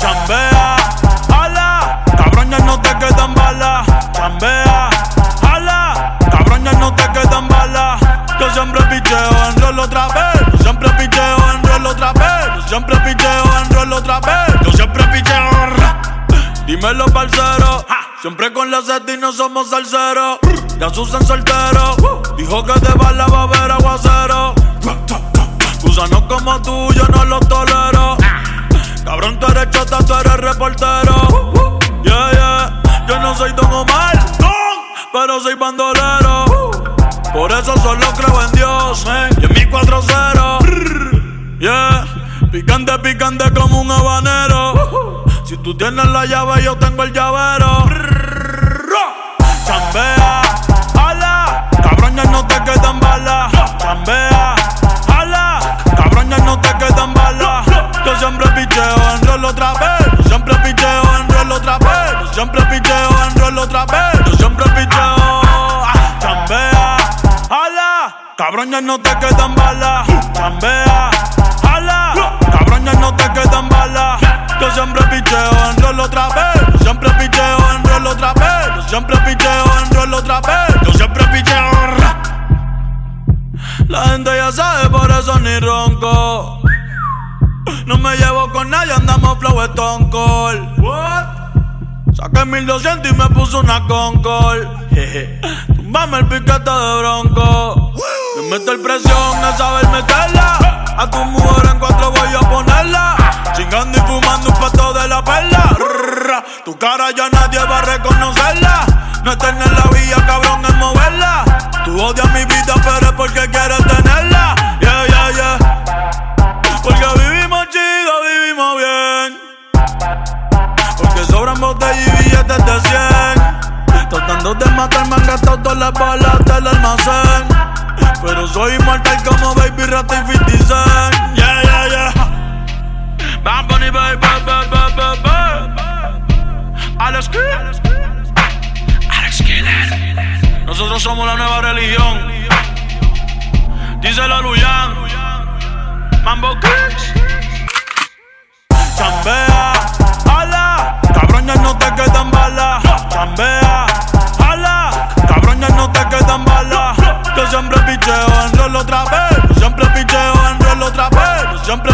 Chambea, ala, cabrón ya no te quedan balas. Chambea, picheo en rol otra vez. Yo siempre picheo. ra. Dímelo, parcero. Siempre con la seta y no somos salseros. Ya Susan soltero. Dijo que bala va a haber aguacero. Gusanos como tú, yo no los tolero. Cabrón, tú eres chota, tú eres reportero. Yeah, yeah. Yo no soy Don Omar, pero soy bandolero. Por eso solo creo en Dios y en mi 4-0. Yeah. Picante, picante como un habanero. Si tú tienes la llave, yo tengo el llavero. Chambea, ala, cabrón, no te quedan balas. Chambea, ala, cabrón, no te quedan balas. Yo siempre picheo en rol otra vez. Yo siempre picheo en rol otra vez. Yo siempre picheo en rol otra vez. Yo siempre picheo. Chambea, ala, cabrón, no te quedan balas. Chambea, no te quedan balas. Yo siempre picheo en rol otra vez. Yo siempre picheo en rol otra vez. Yo siempre picheo en rol otra vez. Yo siempre picheo. La gente ya sabe, por eso ni ronco. No me llevo con nadie, andamos flow Stone Cold. What? Saqué 1200 y me puso una Concord. Jeje. Tumbame el piquete de bronco. Me mete el presión a saber meterla. A tu mujer en cuatro Chingando y fumando un pato de la perla. Tu cara ya nadie va a reconocerla. No tener en la vía, cabrón, es moverla. Tú odias mi vida, pero es porque quieres tenerla. Yeah, yeah, yeah. Porque vivimos chido, vivimos bien. Porque sobran botellas y billetes de 100. Tratando de matarme han gastado todas las balas del almacén. Pero soy inmortal como Baby Rata y 50 Cent. Bad Bunny, baby, baby, baby, baby. Alex Killer. Alex Killer. Nosotros somos la nueva religión. Díselo Luyan. Mambo Kicks. Chambea, ala, cabrón ya no te quedan balas. Chambea, ala, no te quedan balas. Yo siempre picheo en rol otra vez. Siempre picheo en rol otra vez. Siempre